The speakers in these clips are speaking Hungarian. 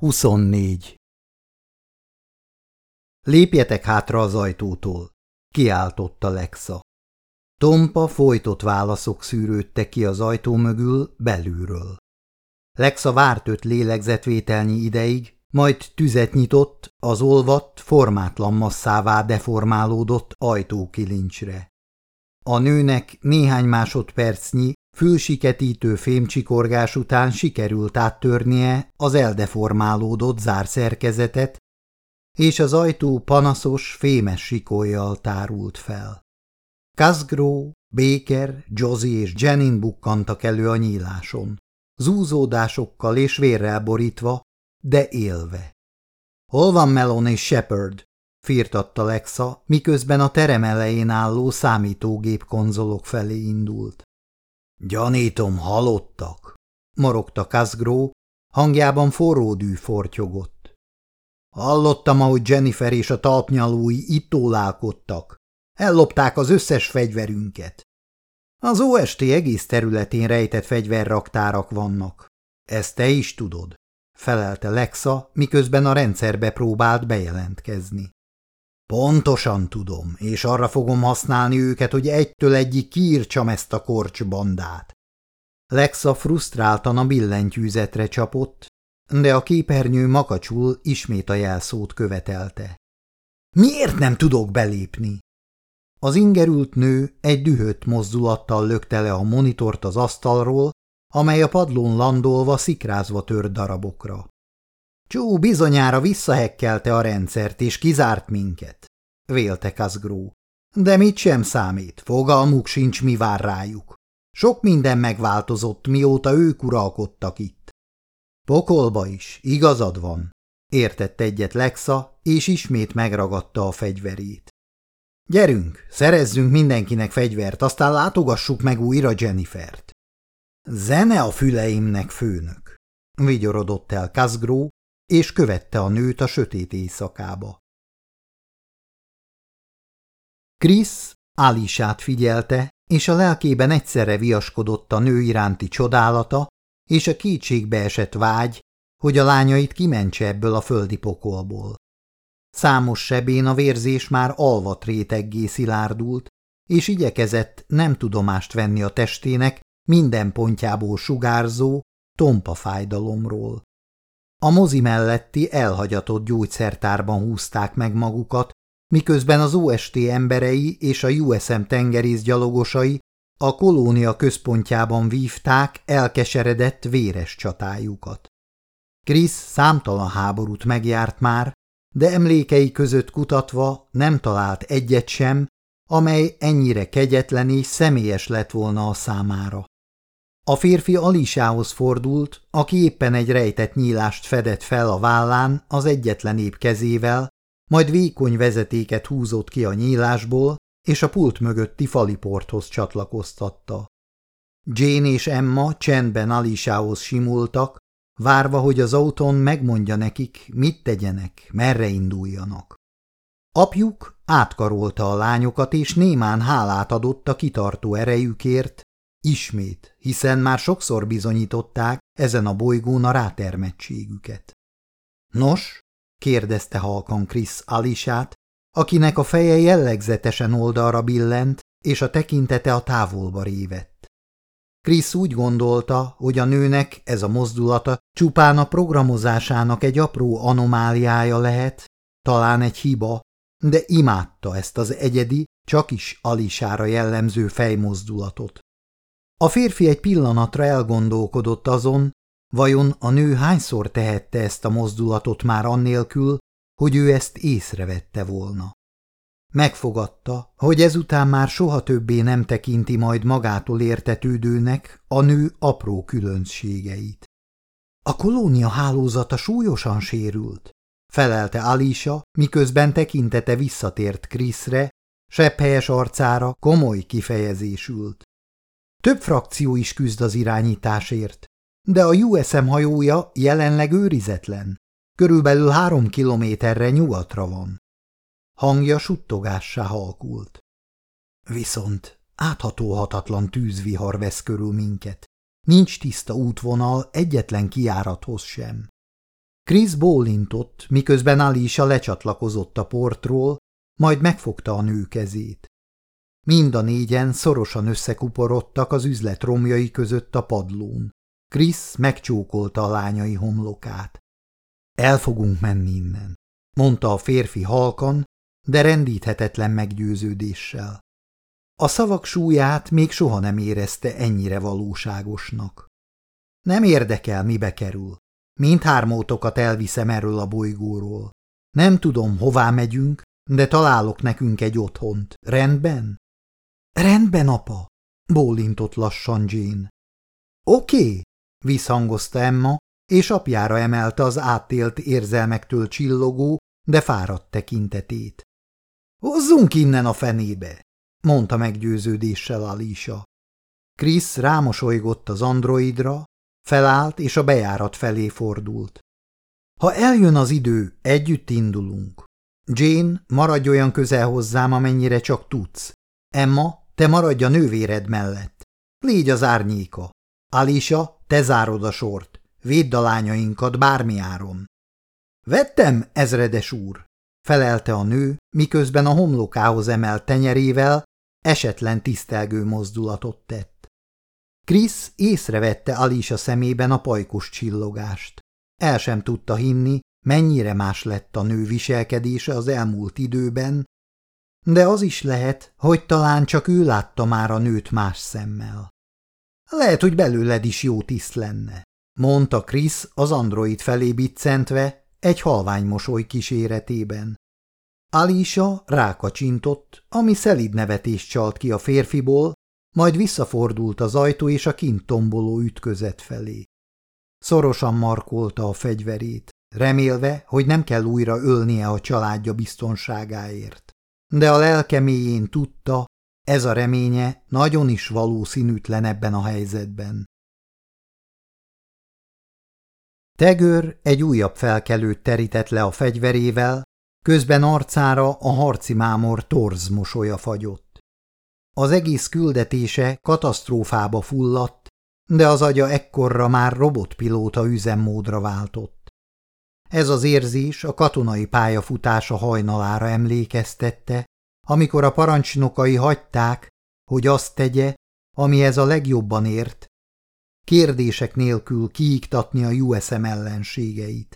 24. Lépjetek hátra az ajtótól, kiáltotta Lexa. Tompa folytott válaszok szűrődtek ki az ajtó mögül belülről. Lexa várt öt lélegzetvételnyi ideig, majd tüzet nyitott az olvadt, formátlan masszává deformálódott ajtókilincsre. A nőnek néhány másodpercnyi, Fülsiketítő fémcsikorgás után sikerült áttörnie az eldeformálódott zárszerkezetet, és az ajtó panaszos, fémes sikollyal tárult fel. Kazgró, Baker, Josie és Jenin bukkantak elő a nyíláson, zúzódásokkal és vérrel borítva, de élve. – Hol van Melon és Shepard? – firtatta Lexa, miközben a terem elején álló számítógép konzolok felé indult. Gyanítom, halottak, morogta Kazgró, hangjában forró dű fortyogott. Hallottam, ahogy Jennifer és a talpnyalói itt ólálkodtak. Ellopták az összes fegyverünket. Az OST egész területén rejtett fegyverraktárak vannak. Ezt te is tudod, felelte Lexa, miközben a rendszerbe próbált bejelentkezni. Pontosan tudom, és arra fogom használni őket, hogy egytől egyik kiírtsam ezt a korcsbandát. Lexa frusztráltan a billentyűzetre csapott, de a képernyő makacsul ismét a jelszót követelte. Miért nem tudok belépni? Az ingerült nő egy dühött mozdulattal lökte le a monitort az asztalról, amely a padlón landolva szikrázva tört darabokra. Csú bizonyára visszahekkelte a rendszert, és kizárt minket, vélte Kazgró. De mit sem számít, fogalmuk sincs, mi vár rájuk. Sok minden megváltozott, mióta ők uralkodtak itt. Pokolba is, igazad van, értett egyet Lexa, és ismét megragadta a fegyverét. Gyerünk, szerezzünk mindenkinek fegyvert, aztán látogassuk meg újra Jennifert. Zene a füleimnek, főnök, vigyorodott el Kazgró, és követte a nőt a sötét éjszakába. Krisz Alisát figyelte, és a lelkében egyszerre viaskodott a nő iránti csodálata és a kétségbe esett vágy, hogy a lányait kimentse ebből a földi pokolból. Számos sebén a vérzés már alvat réteggé szilárdult, és igyekezett nem tudomást venni a testének minden pontjából sugárzó, tompa fájdalomról. A mozi melletti elhagyatott gyógyszertárban húzták meg magukat, miközben az OST emberei és a USM tengerészgyalogosai a kolónia központjában vívták elkeseredett véres csatájukat. Krisz számtalan háborút megjárt már, de emlékei között kutatva nem talált egyet sem, amely ennyire kegyetlen és személyes lett volna a számára. A férfi Alisához fordult, aki éppen egy rejtett nyílást fedett fel a vállán az egyetlen épp kezével, majd vékony vezetéket húzott ki a nyílásból, és a pult mögötti faliporthoz csatlakoztatta. Jane és Emma csendben Alisához simultak, várva, hogy az autón megmondja nekik, mit tegyenek, merre induljanak. Apjuk átkarolta a lányokat, és némán hálát adott a kitartó erejükért, Ismét, hiszen már sokszor bizonyították ezen a bolygón a rátermettségüket. Nos, kérdezte halkan Krisz Alisát, akinek a feje jellegzetesen oldalra billent, és a tekintete a távolba révett. Krisz úgy gondolta, hogy a nőnek ez a mozdulata csupán a programozásának egy apró anomáliája lehet, talán egy hiba, de imádta ezt az egyedi, csak is Alisára jellemző fejmozdulatot. A férfi egy pillanatra elgondolkodott azon, vajon a nő hányszor tehette ezt a mozdulatot már annélkül, hogy ő ezt észrevette volna. Megfogadta, hogy ezután már soha többé nem tekinti majd magától értetődőnek a nő apró különbségeit. A kolónia hálózata súlyosan sérült, felelte Alisa, miközben tekintete visszatért Kriszre, sepphelyes arcára komoly kifejezésült. Több frakció is küzd az irányításért, de a USM hajója jelenleg őrizetlen. Körülbelül három kilométerre nyugatra van. Hangja suttogássá halkult. Viszont áthatóhatatlan tűzvihar vesz körül minket. Nincs tiszta útvonal egyetlen kiárathoz sem. Krisz bólintott, miközben Alisa lecsatlakozott a portról, majd megfogta a nő kezét. Mind a négyen szorosan összekuporodtak az üzlet romjai között a padlón. Krisz megcsókolta a lányai homlokát. El fogunk menni innen, mondta a férfi halkan, de rendíthetetlen meggyőződéssel. A szavak súlyát még soha nem érezte ennyire valóságosnak. Nem érdekel, mibe kerül. Mindhármótokat elviszem erről a bolygóról. Nem tudom, hová megyünk, de találok nekünk egy otthont. Rendben? Rendben, apa, bólintott lassan Jane. Oké, visszhangozta Emma, és apjára emelte az átélt érzelmektől csillogó, de fáradt tekintetét. Hozzunk innen a fenébe, mondta meggyőződéssel Alisa. Krisz rámosolygott az androidra, felállt és a bejárat felé fordult. Ha eljön az idő, együtt indulunk. Jane, maradj olyan közel hozzám, amennyire csak tudsz. Emma, te maradj a nővéred mellett. Légy az árnyéka. Alisa, te zárod a sort. Védd a lányainkat bármi áron. Vettem, ezredes úr, felelte a nő, miközben a homlokához emelt tenyerével esetlen tisztelgő mozdulatot tett. Krisz észrevette Alisa szemében a pajkos csillogást. El sem tudta hinni, mennyire más lett a nő viselkedése az elmúlt időben, de az is lehet, hogy talán csak ő látta már a nőt más szemmel. Lehet, hogy belőled is jó tiszt lenne, mondta Krisz az android felé biccentve egy halvány mosoly kíséretében. Alisa rákacsintott, ami szelid nevetés csalt ki a férfiból, majd visszafordult az ajtó és a kint tomboló ütközet felé. Szorosan markolta a fegyverét, remélve, hogy nem kell újra ölnie a családja biztonságáért. De a lelke mélyén tudta, ez a reménye nagyon is valószínűtlen ebben a helyzetben. Tegör egy újabb felkelőt terített le a fegyverével, közben arcára a harci mámor torz mosolya fagyott. Az egész küldetése katasztrófába fulladt, de az agya ekkorra már robotpilóta üzemmódra váltott. Ez az érzés a katonai pályafutása hajnalára emlékeztette, amikor a parancsnokai hagyták, hogy azt tegye, ami ez a legjobban ért, kérdések nélkül kiiktatni a USM ellenségeit.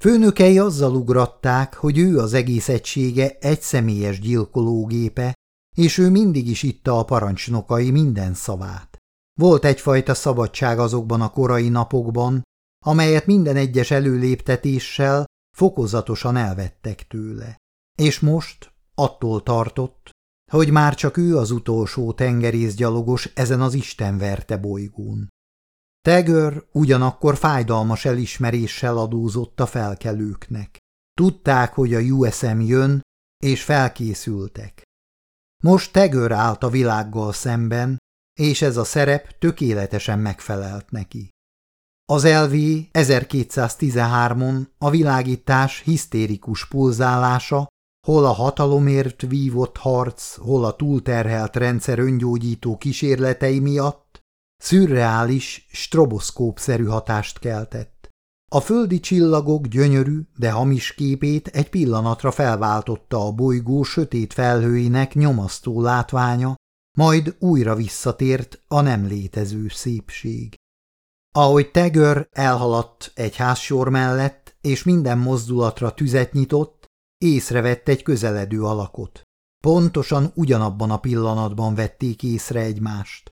Főnökei azzal ugratták, hogy ő az egész egysége egy személyes gyilkológépe, és ő mindig is itta a parancsnokai minden szavát. Volt egyfajta szabadság azokban a korai napokban, amelyet minden egyes előléptetéssel fokozatosan elvettek tőle. És most attól tartott, hogy már csak ő az utolsó tengerészgyalogos ezen az istenverte bolygón. Tegör ugyanakkor fájdalmas elismeréssel adózott a felkelőknek. Tudták, hogy a USM jön, és felkészültek. Most Tegör állt a világgal szemben, és ez a szerep tökéletesen megfelelt neki. Az LV 1213-on a világítás hisztérikus pulzálása, hol a hatalomért vívott harc, hol a túlterhelt rendszer öngyógyító kísérletei miatt szürreális, stroboszkópszerű hatást keltett. A földi csillagok gyönyörű, de hamis képét egy pillanatra felváltotta a bolygó sötét felhőinek nyomasztó látványa, majd újra visszatért a nem létező szépség. Ahogy Tegör elhaladt egy házsor mellett, és minden mozdulatra tüzet nyitott, észrevett egy közeledő alakot. Pontosan ugyanabban a pillanatban vették észre egymást.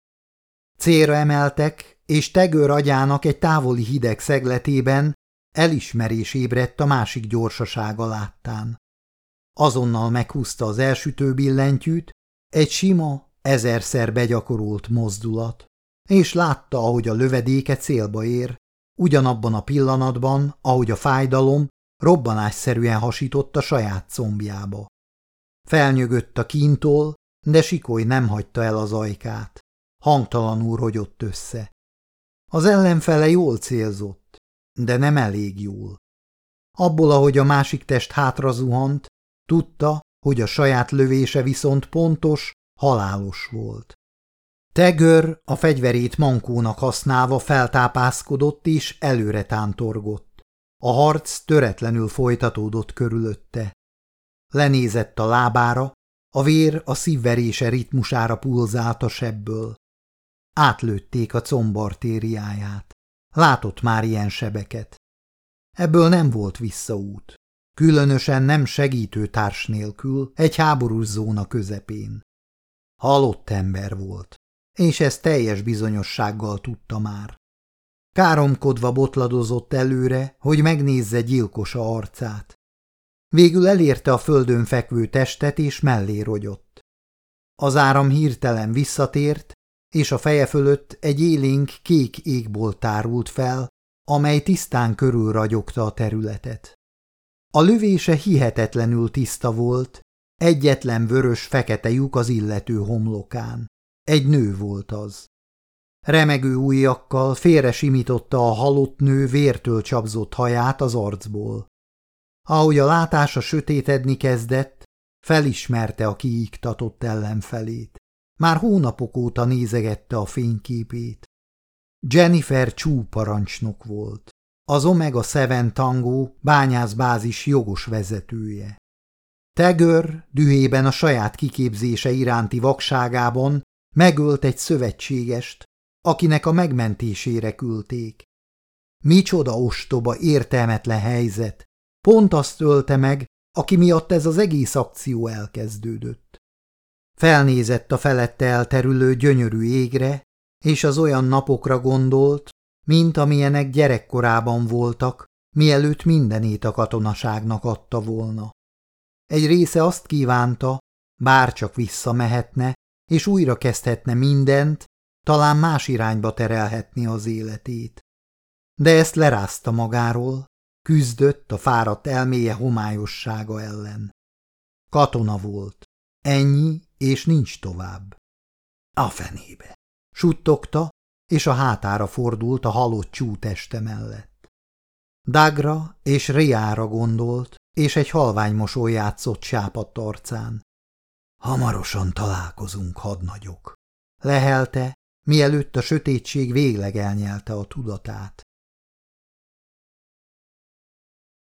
Célra emeltek, és Tegör agyának egy távoli hideg szegletében elismerés ébredt a másik gyorsasága láttán. Azonnal meghúzta az elsütő billentyűt, egy sima, ezerszer begyakorolt mozdulat, és látta, ahogy a lövedéke célba ér, ugyanabban a pillanatban, ahogy a fájdalom robbanásszerűen hasított a saját combjába. Felnyögött a kintól, de Sikoly nem hagyta el az ajkát. Hangtalanul rogyott össze. Az ellenfele jól célzott, de nem elég jól. Abból, ahogy a másik test hátra zuhant, tudta, hogy a saját lövése viszont pontos, halálos volt. Tegör a fegyverét mankónak használva feltápászkodott és előre tántorgott. A harc töretlenül folytatódott körülötte. Lenézett a lábára, a vér a szívverése ritmusára pulzált a sebből. Átlőtték a combartériáját. Látott már ilyen sebeket. Ebből nem volt visszaút. Különösen nem segítő társ nélkül egy háborús zóna közepén. Halott ember volt, és ezt teljes bizonyossággal tudta már. Káromkodva botladozott előre, hogy megnézze gyilkosa arcát. Végül elérte a földön fekvő testet, és mellé rogyott. Az áram hirtelen visszatért, és a feje fölött egy élénk kék égbolt tárult fel, amely tisztán körülragyogta a területet. A lövése hihetetlenül tiszta volt, egyetlen vörös-fekete lyuk az illető homlokán. Egy nő volt az. Remegő ujjakkal félre simította a halott nő vértől csapzott haját az arcból. Ahogy a látása sötétedni kezdett, felismerte a kiiktatott ellenfelét. Már hónapok óta nézegette a fényképét. Jennifer Chu parancsnok volt, az Omega Seven Tango bányászbázis jogos vezetője. Tegör dühében a saját kiképzése iránti vakságában megölt egy szövetségest, akinek a megmentésére küldték. Micsoda ostoba, értelmetlen helyzet, pont azt ölte meg, aki miatt ez az egész akció elkezdődött. Felnézett a felette elterülő gyönyörű égre, és az olyan napokra gondolt, mint amilyenek gyerekkorában voltak, mielőtt mindenét a katonaságnak adta volna. Egy része azt kívánta, bárcsak visszamehetne, és újra kezdhetne mindent, talán más irányba terelhetni az életét. De ezt lerázta magáról, küzdött a fáradt elméje homályossága ellen. Katona volt. Ennyi, és nincs tovább. A fenébe. Suttogta, és a hátára fordult a halott csú teste mellett. Dagra és Riára gondolt, és egy halvány mosoly játszott sápadt arcán. Hamarosan találkozunk, hadnagyok. Lehelte, mielőtt a sötétség végleg elnyelte a tudatát.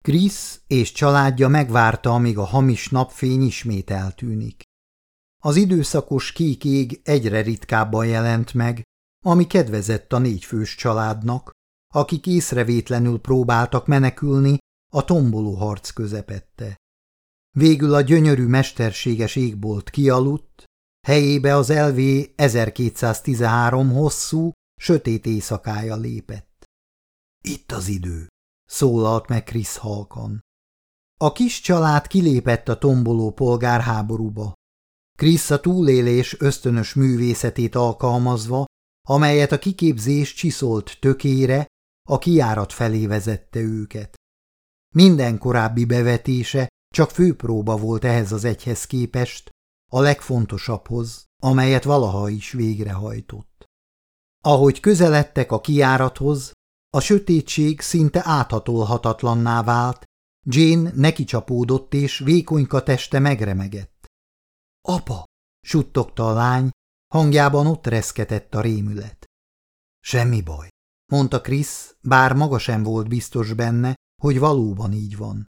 Krisz és családja megvárta, amíg a hamis napfény ismét eltűnik. Az időszakos kék ég egyre ritkábban jelent meg, ami kedvezett a négyfős családnak, akik észrevétlenül próbáltak menekülni a tomboló harc közepette. Végül a gyönyörű mesterséges égbolt kialudt, helyébe az LV 1213 hosszú, sötét éjszakája lépett. Itt az idő, szólalt meg Krisz halkan. A kis család kilépett a tomboló polgárháborúba. Krisz a túlélés ösztönös művészetét alkalmazva, amelyet a kiképzés csiszolt tökére, a kiárat felé vezette őket. Minden korábbi bevetése csak főpróba volt ehhez az egyhez képest, a legfontosabbhoz, amelyet valaha is végrehajtott. Ahogy közeledtek a kiárathoz, a sötétség szinte áthatolhatatlanná vált, Jane neki csapódott, és vékonyka teste megremegett. – Apa! – suttogta a lány, hangjában ott reszketett a rémület. – Semmi baj – mondta Krisz, bár maga sem volt biztos benne, hogy valóban így van.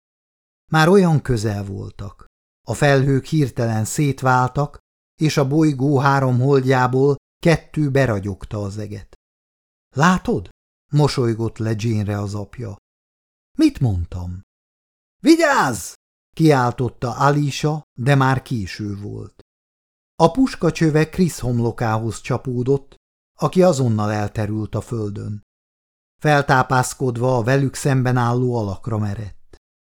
Már olyan közel voltak. A felhők hirtelen szétváltak, és a bolygó három holdjából kettő beragyogta az eget. – Látod? – mosolygott le Jane-re az apja. – Mit mondtam? – Vigyázz! – kiáltotta Alisa, de már késő volt. A puskacsöve Krisz homlokához csapódott, aki azonnal elterült a földön. Feltápászkodva a velük szemben álló alakra merett.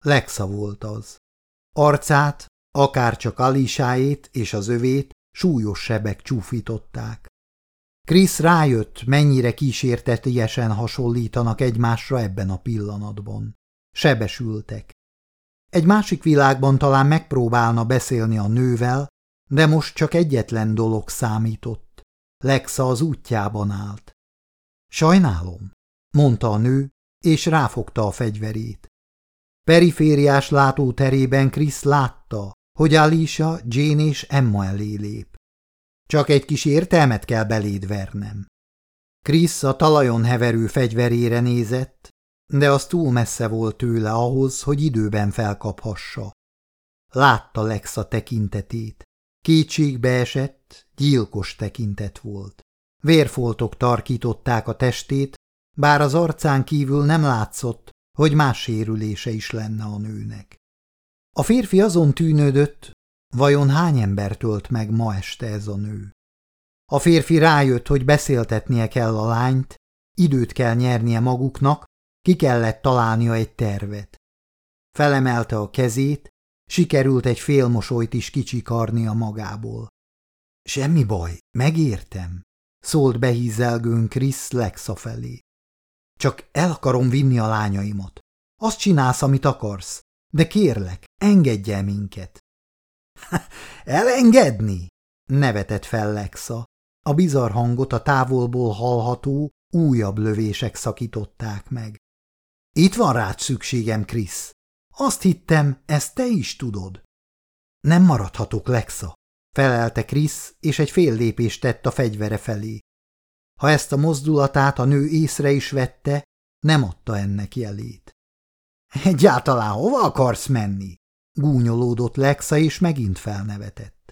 Lexa volt az. Arcát, akárcsak Alisáét és az övét súlyos sebek csúfították. Krisz rájött, mennyire kísértetiesen hasonlítanak egymásra ebben a pillanatban. Sebesültek. Egy másik világban talán megpróbálna beszélni a nővel, de most csak egyetlen dolog számított. Lexa az útjában állt. Sajnálom, mondta a nő, és ráfogta a fegyverét. Perifériás látóterében Krisz látta, hogy Alicia, Jane és Emma elé lép. Csak egy kis értelmet kell beléd vernem. Krisz a talajon heverő fegyverére nézett, de az túl messze volt tőle ahhoz, hogy időben felkaphassa. Látta Lexa tekintetét. Kétségbe esett, gyilkos tekintet volt. Vérfoltok tarkították a testét, bár az arcán kívül nem látszott, hogy más sérülése is lenne a nőnek. A férfi azon tűnődött, vajon hány ember tölt meg ma este ez a nő. A férfi rájött, hogy beszéltetnie kell a lányt, időt kell nyernie maguknak, ki kellett találnia egy tervet. Felemelte a kezét, sikerült egy félmosolyt is kicsikarnia magából. Semmi baj, megértem, szólt behízelgőn Krisz Lexa felé. Csak el akarom vinni a lányaimat. Azt csinálsz, amit akarsz, de kérlek, engedj el minket. Elengedni? nevetett fel Lexa. A bizarr hangot a távolból hallható, újabb lövések szakították meg. Itt van rád szükségem, Krisz. Azt hittem, ezt te is tudod. Nem maradhatok, Lexa, felelte Krisz, és egy fél lépést tett a fegyvere felé. Ha ezt a mozdulatát a nő észre is vette, nem adta ennek jelét. Egyáltalán hova akarsz menni? Gúnyolódott Lexa, és megint felnevetett.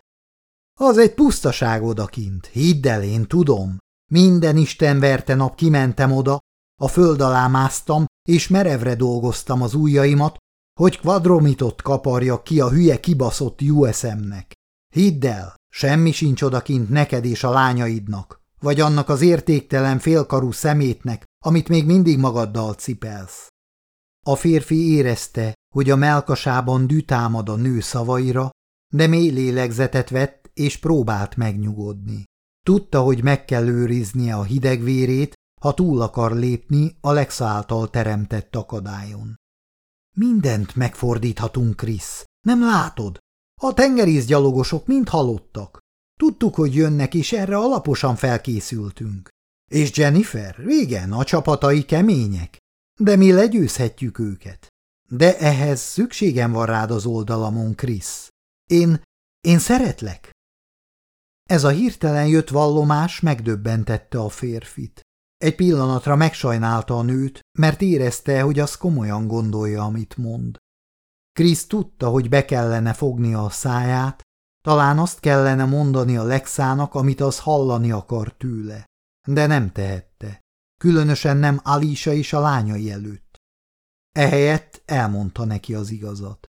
Az egy pusztaság odakint, hidd el, én tudom. Minden Isten verte nap kimentem oda, a föld alá másztam, és merevre dolgoztam az ujjaimat, hogy kvadromitot kaparja ki a hülye kibaszott USM-nek. Hidd el, semmi sincs odakint neked és a lányaidnak, vagy annak az értéktelen félkarú szemétnek, amit még mindig magaddal cipelsz. A férfi érezte, hogy a melkasában dütámad a nő szavaira, de mély lélegzetet vett és próbált megnyugodni. Tudta, hogy meg kell őriznie a hideg vérét, ha túl akar lépni Alexa által teremtett akadályon. Mindent megfordíthatunk, Krisz. Nem látod? A tengerészgyalogosok mind halottak. Tudtuk, hogy jönnek, és erre alaposan felkészültünk. És Jennifer? Igen, a csapatai kemények. De mi legyőzhetjük őket. De ehhez szükségem van rád az oldalamon, Krisz. Én, én szeretlek. Ez a hirtelen jött vallomás megdöbbentette a férfit. Egy pillanatra megsajnálta a nőt, mert érezte, hogy az komolyan gondolja, amit mond. Krisz tudta, hogy be kellene fognia a száját, talán azt kellene mondani a Lexának, amit az hallani akar tőle, de nem tehette, különösen nem Alisa és a lányai előtt. Ehelyett elmondta neki az igazat.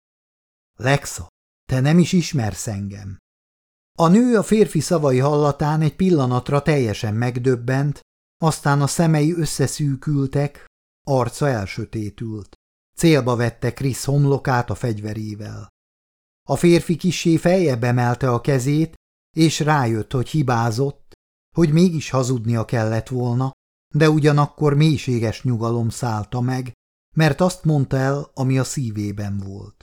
Lexa, te nem is ismersz engem. A nő a férfi szavai hallatán egy pillanatra teljesen megdöbbent, aztán a szemei összeszűkültek, arca elsötétült. Célba vette Krisz homlokát a fegyverével. A férfi kisé feljebb emelte a kezét, és rájött, hogy hibázott, hogy mégis hazudnia kellett volna, de ugyanakkor mélységes nyugalom szállta meg, mert azt mondta el, ami a szívében volt.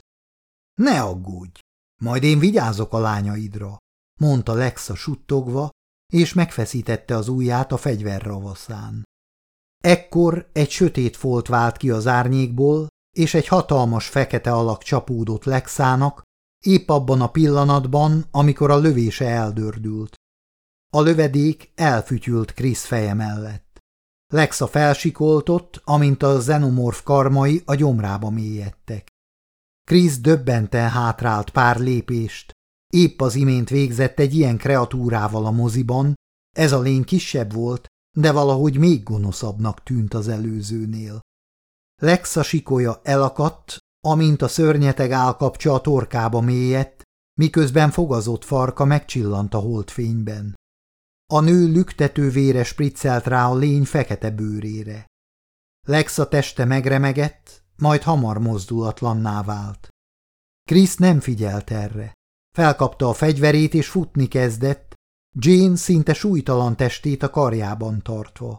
Ne aggódj, majd én vigyázok a lányaidra, mondta Lexa suttogva, és megfeszítette az ujját a fegyver ravaszán. Ekkor egy sötét folt vált ki az árnyékból, és egy hatalmas fekete alak csapódott Lexának, épp abban a pillanatban, amikor a lövése eldördült. A lövedék elfütyült Krisz feje mellett. Lexa felsikoltott, amint a xenomorf karmai a gyomrába mélyedtek. Krisz döbbenten hátrált pár lépést, Épp az imént végzett egy ilyen kreatúrával a moziban, ez a lény kisebb volt, de valahogy még gonoszabbnak tűnt az előzőnél. Lexa sikolya elakadt, amint a szörnyeteg állkapcsa a torkába mélyedt, miközben fogazott farka megcsillant a holdfényben. A nő lüktető vére spriccelt rá a lény fekete bőrére. Lexa teste megremegett, majd hamar mozdulatlanná vált. Krisz nem figyelt erre. Felkapta a fegyverét és futni kezdett, Jane szinte súlytalan testét a karjában tartva.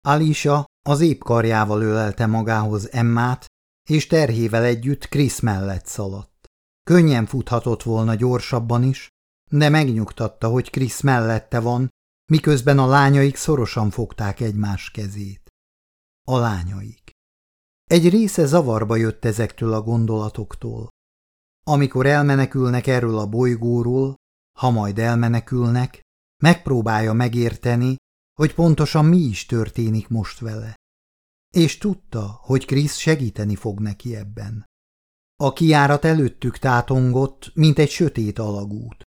Alisa az épp karjával ölelte magához Emmát, és terhével együtt Krisz mellett szaladt. Könnyen futhatott volna gyorsabban is, de megnyugtatta, hogy Krisz mellette van, miközben a lányaik szorosan fogták egymás kezét. A lányaik. Egy része zavarba jött ezektől a gondolatoktól. Amikor elmenekülnek erről a bolygóról, ha majd elmenekülnek, megpróbálja megérteni, hogy pontosan mi is történik most vele. És tudta, hogy Krisz segíteni fog neki ebben. A kiárat előttük tátongott, mint egy sötét alagút.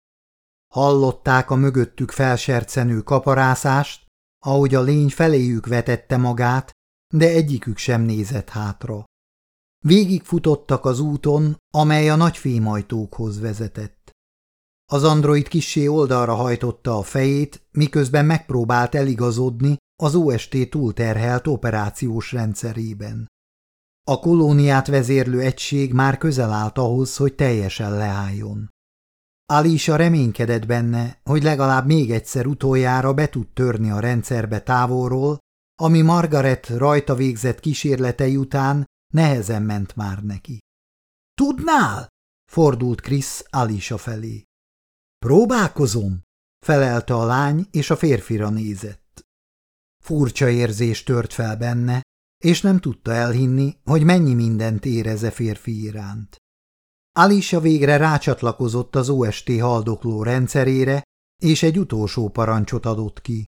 Hallották a mögöttük felsercenő kaparászást, ahogy a lény feléjük vetette magát, de egyikük sem nézett hátra. Végigfutottak az úton, amely a nagy fémajtókhoz vezetett. Az android kissé oldalra hajtotta a fejét, miközben megpróbált eligazodni az OST túlterhelt operációs rendszerében. A kolóniát vezérlő egység már közel állt ahhoz, hogy teljesen leálljon. Alisa reménykedett benne, hogy legalább még egyszer utoljára be tud törni a rendszerbe távolról, ami Margaret rajta végzett kísérletei után nehezen ment már neki. – Tudnál? – fordult Krisz Alisa felé. – Próbálkozom – felelte a lány, és a férfira nézett. Furcsa érzés tört fel benne, és nem tudta elhinni, hogy mennyi mindent éreze férfi iránt. Alisa végre rácsatlakozott az OST haldokló rendszerére, és egy utolsó parancsot adott ki.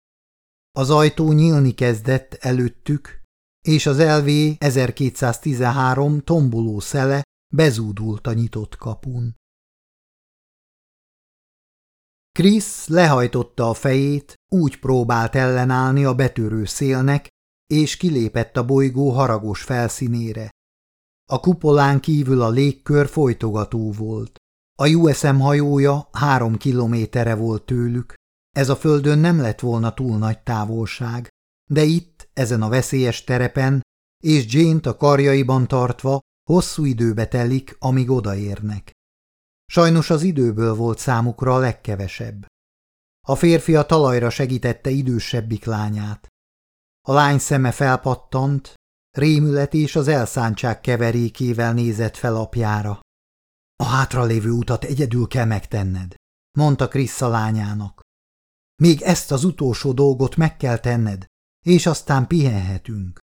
Az ajtó nyílni kezdett előttük, és az LV 1213 tomboló szele bezúdult a nyitott kapun. Krisz lehajtotta a fejét, úgy próbált ellenállni a betörő szélnek, és kilépett a bolygó haragos felszínére. A kupolán kívül a légkör folytogató volt. A USM hajója három kilométerre volt tőlük, ez a földön nem lett volna túl nagy távolság, de itt, ezen a veszélyes terepen, és Jane-t a karjaiban tartva, hosszú időbe telik, amíg odaérnek. Sajnos az időből volt számukra a legkevesebb. A férfi a talajra segítette idősebbik lányát. A lány szeme felpattant, rémület és az elszántság keverékével nézett fel apjára. A hátralévő utat egyedül kell megtenned, mondta Krissa lányának. Még ezt az utolsó dolgot meg kell tenned, és aztán pihenhetünk.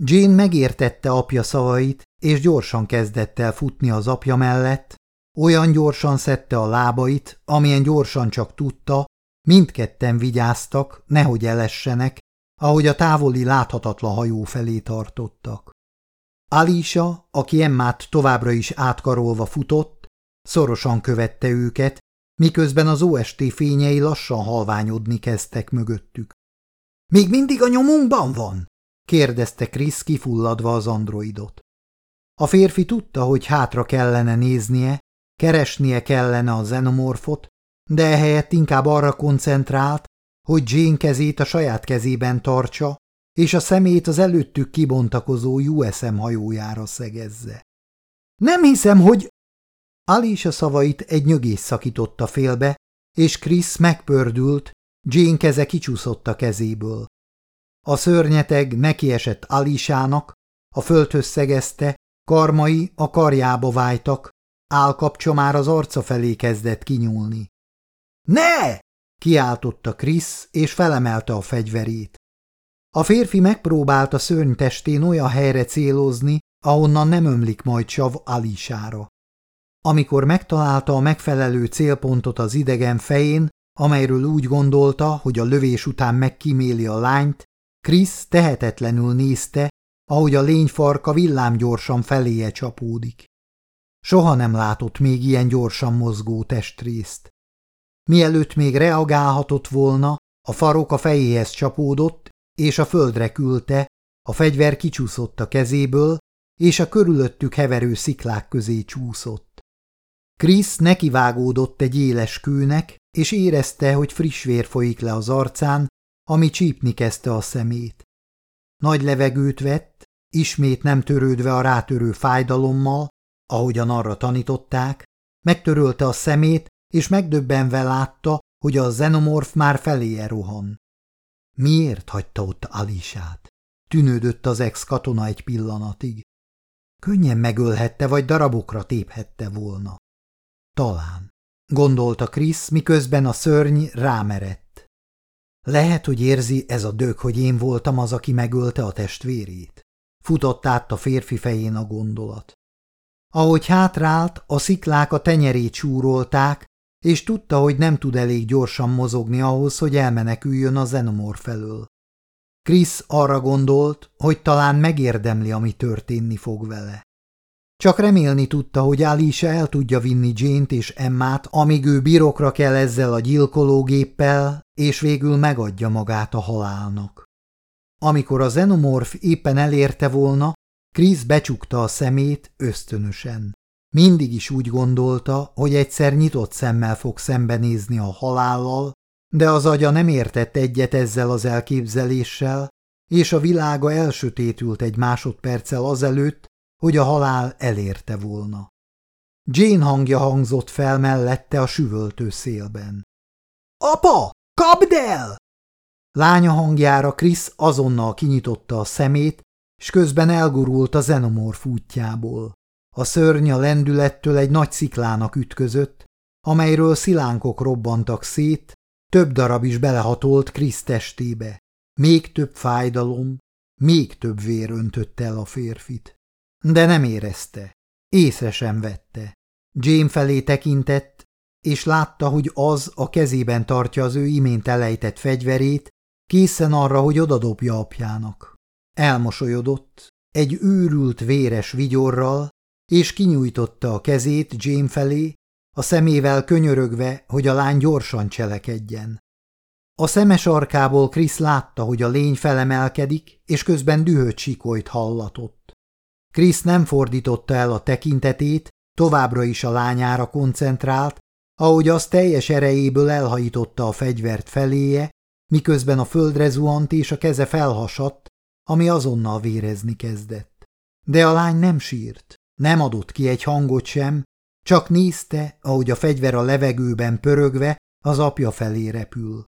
Jane megértette apja szavait, és gyorsan kezdett el futni az apja mellett, olyan gyorsan szedte a lábait, amilyen gyorsan csak tudta, mindketten vigyáztak, nehogy elessenek, ahogy a távoli láthatatlan hajó felé tartottak. Alisa, aki Emmát továbbra is átkarolva futott, szorosan követte őket, miközben az OST fényei lassan halványodni kezdtek mögöttük. – Még mindig a nyomunkban van? – kérdezte Krisz kifulladva az androidot. A férfi tudta, hogy hátra kellene néznie, keresnie kellene a xenomorfot, de ehelyett inkább arra koncentrált, hogy Jane kezét a saját kezében tartsa, és a szemét az előttük kibontakozó USM hajójára szegezze. Nem hiszem, hogy... Alicia szavait egy nyögés szakította félbe, és Chris megpördült, Jane keze kicsúszott a kezéből. A szörnyeteg nekiesett Alisának, a földhöz szegezte, karmai a karjába vájtak, állkapcsa már az arca felé kezdett kinyúlni. – Ne! kiáltotta Krisz, és felemelte a fegyverét. A férfi megpróbálta szörny testén olyan helyre célozni, ahonnan nem ömlik majd sav Alisára. Amikor megtalálta a megfelelő célpontot az idegen fején, amelyről úgy gondolta, hogy a lövés után megkíméli a lányt, Krisz tehetetlenül nézte, ahogy a lény farka villámgyorsan feléje csapódik. Soha nem látott még ilyen gyorsan mozgó testrészt. Mielőtt még reagálhatott volna, a farok a fejéhez csapódott, és a földre küldte, a fegyver kicsúszott a kezéből, és a körülöttük heverő sziklák közé csúszott. Krisz nekivágódott egy éles kőnek, és érezte, hogy friss vér folyik le az arcán, ami csípni kezdte a szemét. Nagy levegőt vett, ismét nem törődve a rátörő fájdalommal, ahogyan arra tanították, megtörölte a szemét, és megdöbbenve látta, hogy a xenomorf már feléje rohan. Miért hagyta ott Alisát? Tűnődött az ex-katona egy pillanatig. Könnyen megölhette, vagy darabokra téphette volna. Talán, gondolta Krisz, miközben a szörny rámerett. Lehet, hogy érzi ez a dög, hogy én voltam az, aki megölte a testvérét. Futott át a férfi fején a gondolat. Ahogy hátrált, a sziklák a tenyerét súrolták, és tudta, hogy nem tud elég gyorsan mozogni ahhoz, hogy elmeneküljön a zenomor felől. Krisz arra gondolt, hogy talán megérdemli, ami történni fog vele. Csak remélni tudta, hogy Alisa el tudja vinni Jane-t és Emmát, amíg ő birokra kell ezzel a gyilkológéppel, és végül megadja magát a halálnak. Amikor a xenomorf éppen elérte volna, Krisz becsukta a szemét ösztönösen. Mindig is úgy gondolta, hogy egyszer nyitott szemmel fog szembenézni a halállal, de az agya nem értett egyet ezzel az elképzeléssel, és a világa elsötétült egy másodperccel azelőtt, hogy a halál elérte volna. Jane hangja hangzott fel mellette a süvöltő szélben. – Apa, kapd el! Lánya hangjára Krisz azonnal kinyitotta a szemét, és közben elgurult a zenomorf útjából. A szörny a lendülettől egy nagy sziklának ütközött, amelyről szilánkok robbantak szét, több darab is belehatolt Krisz testébe. Még több fájdalom, még több vér öntött el a férfit. De nem érezte, észre sem vette. Jane felé tekintett, és látta, hogy az a kezében tartja az ő imént elejtett fegyverét, készen arra, hogy odadobja apjának. Elmosolyodott, egy őrült véres vigyorral, és kinyújtotta a kezét Jane felé, a szemével könyörögve, hogy a lány gyorsan cselekedjen. A szemes arkából Krisz látta, hogy a lény felemelkedik, és közben dühött sikolyt hallatott. Krisz nem fordította el a tekintetét, továbbra is a lányára koncentrált, ahogy az teljes erejéből elhajította a fegyvert feléje, miközben a földre zuhant és a keze felhasadt, ami azonnal vérezni kezdett. De a lány nem sírt, nem adott ki egy hangot sem, csak nézte, ahogy a fegyver a levegőben pörögve az apja felé repül.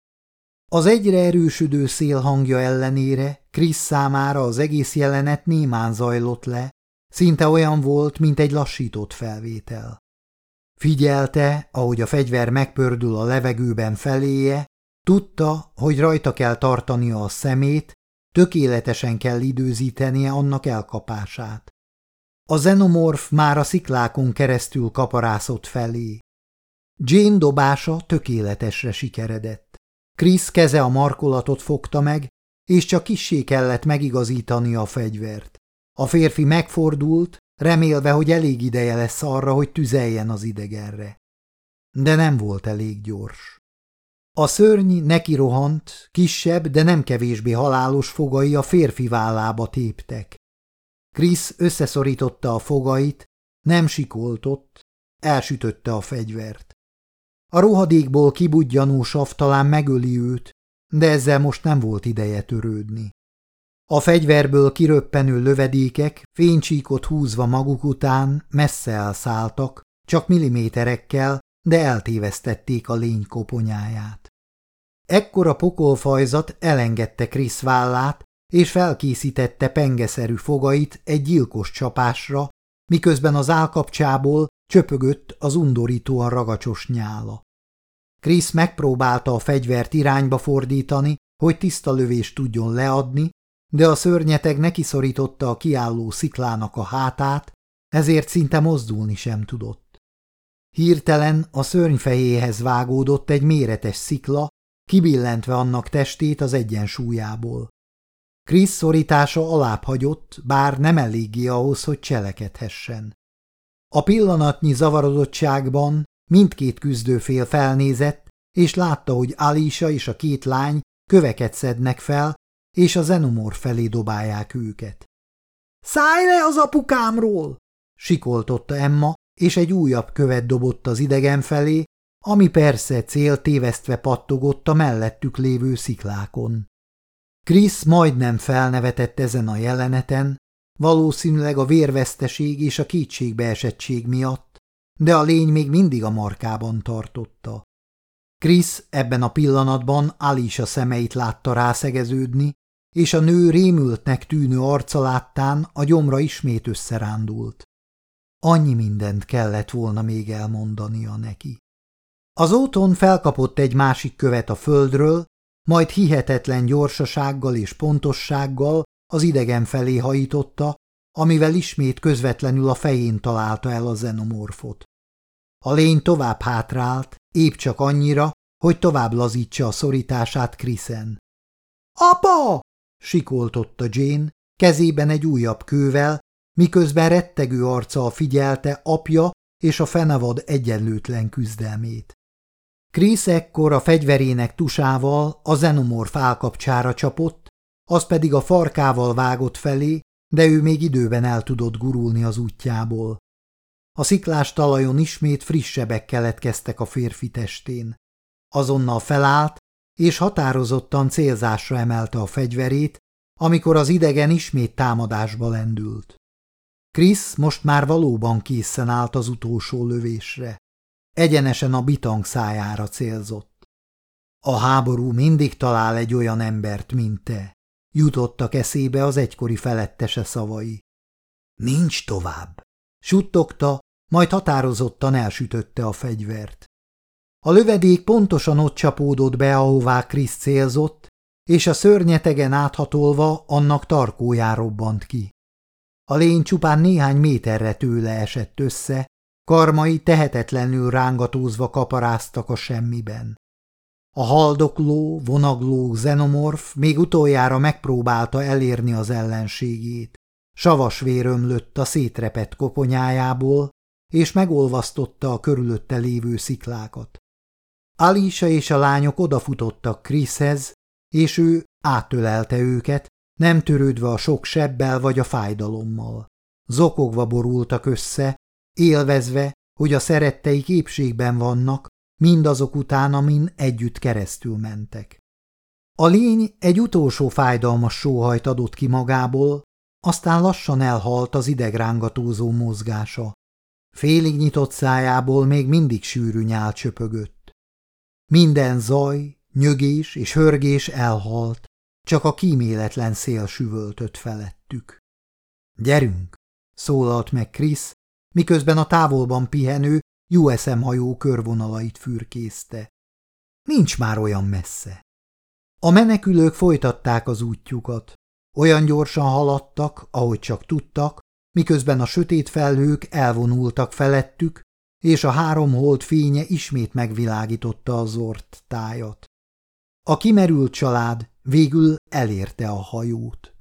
Az egyre erősödő szél hangja ellenére Krisz számára az egész jelenet némán zajlott le, szinte olyan volt, mint egy lassított felvétel. Figyelte, ahogy a fegyver megpördül a levegőben feléje, tudta, hogy rajta kell tartania a szemét, tökéletesen kell időzítenie annak elkapását. A xenomorf már a sziklákon keresztül kaparászott felé. Jane dobása tökéletesre sikeredett. Chris keze a markolatot fogta meg, és csak kissé kellett megigazítani a fegyvert. A férfi megfordult, remélve, hogy elég ideje lesz arra, hogy tüzeljen az idegenre. De nem volt elég gyors. A szörny neki rohant, kisebb, de nem kevésbé halálos fogai a férfi vállába téptek. Krisz összeszorította a fogait, nem sikoltott, elsütötte a fegyvert. A rohadékból kibudjanó sav talán megöli őt, de ezzel most nem volt ideje törődni. A fegyverből kiröppenő lövedékek fénycsíkot húzva maguk után messze elszálltak, csak milliméterekkel, de eltévesztették a lény koponyáját. Ekkora pokolfajzat elengedte Krisz vállát, és felkészítette pengeszerű fogait egy gyilkos csapásra, miközben az állkapcsából csöpögött az undorítóan ragacsos nyála. Krisz megpróbálta a fegyvert irányba fordítani, hogy tiszta lövést tudjon leadni, de a szörnyeteg nekiszorította a kiálló sziklának a hátát, ezért szinte mozdulni sem tudott. Hirtelen a szörny fejéhez vágódott egy méretes szikla, kibillentve annak testét az egyensúlyából. Krisz szorítása alább hagyott, bár nem eléggé ahhoz, hogy cselekedhessen. A pillanatnyi zavarodottságban mindkét küzdőfél felnézett, és látta, hogy Alisa és a két lány köveket szednek fel, és a zenomor felé dobálják őket. – Szállj le az apukámról! – sikoltotta Emma, és egy újabb követ dobott az idegen felé, ami persze cél tévesztve pattogott a mellettük lévő sziklákon. Krisz majdnem felnevetett ezen a jeleneten, valószínűleg a vérveszteség és a kétségbeesettség miatt, de a lény még mindig a markában tartotta. Krisz ebben a pillanatban Alisa szemeit látta rászegeződni, és a nő rémültnek tűnő arca láttán a gyomra ismét összerándult. Annyi mindent kellett volna még elmondania neki. Az óton felkapott egy másik követ a földről, majd hihetetlen gyorsasággal és pontossággal az idegen felé hajította, amivel ismét közvetlenül a fején találta el a zenomorfot. A lény tovább hátrált, épp csak annyira, hogy tovább lazítsa a szorítását Kriszen. – Apa! – sikoltotta Jane, kezében egy újabb kővel, miközben rettegő arccal figyelte apja és a fenevad egyenlőtlen küzdelmét. Krisz ekkor a fegyverének tusával a zenomorf állkapcsára csapott, az pedig a farkával vágott felé, de ő még időben el tudott gurulni az útjából. A sziklás talajon ismét frissebek keletkeztek a férfi testén. Azonnal felállt, és határozottan célzásra emelte a fegyverét, amikor az idegen ismét támadásba lendült. Krisz most már valóban készen állt az utolsó lövésre. Egyenesen a bitang szájára célzott. A háború mindig talál egy olyan embert, mint te, jutottak eszébe az egykori felettese szavai. Nincs tovább, suttogta, majd határozottan elsütötte a fegyvert. A lövedék pontosan ott csapódott be, ahová Krisz célzott, és a szörnyetegen áthatolva annak tarkójá robbant ki. A lény csupán néhány méterre tőle esett össze, karmai tehetetlenül rángatózva kaparáztak a semmiben. A haldokló, vonagló xenomorf még utoljára megpróbálta elérni az ellenségét. Savas vér ömlött a szétrepett koponyájából, és megolvasztotta a körülötte lévő sziklákat. Alisa és a lányok odafutottak Kriszhez, és ő átölelte őket, nem törődve a sok sebbel vagy a fájdalommal. Zokogva borultak össze, élvezve, hogy a szerettei képségben vannak, mindazok után, amin együtt keresztül mentek. A lény egy utolsó fájdalmas sóhajt adott ki magából, aztán lassan elhalt az idegrángatózó mozgása. Félig nyitott szájából még mindig sűrű nyál csöpögött. Minden zaj, nyögés és hörgés elhalt, csak a kíméletlen szél süvöltött felettük. Gyerünk! szólalt meg Krisz, miközben a távolban pihenő USM hajó körvonalait fürkészte. Nincs már olyan messze. A menekülők folytatták az útjukat. Olyan gyorsan haladtak, ahogy csak tudtak, miközben a sötét felhők elvonultak felettük, és a három hold fénye ismét megvilágította az ort tájat. A kimerült család végül elérte a hajót.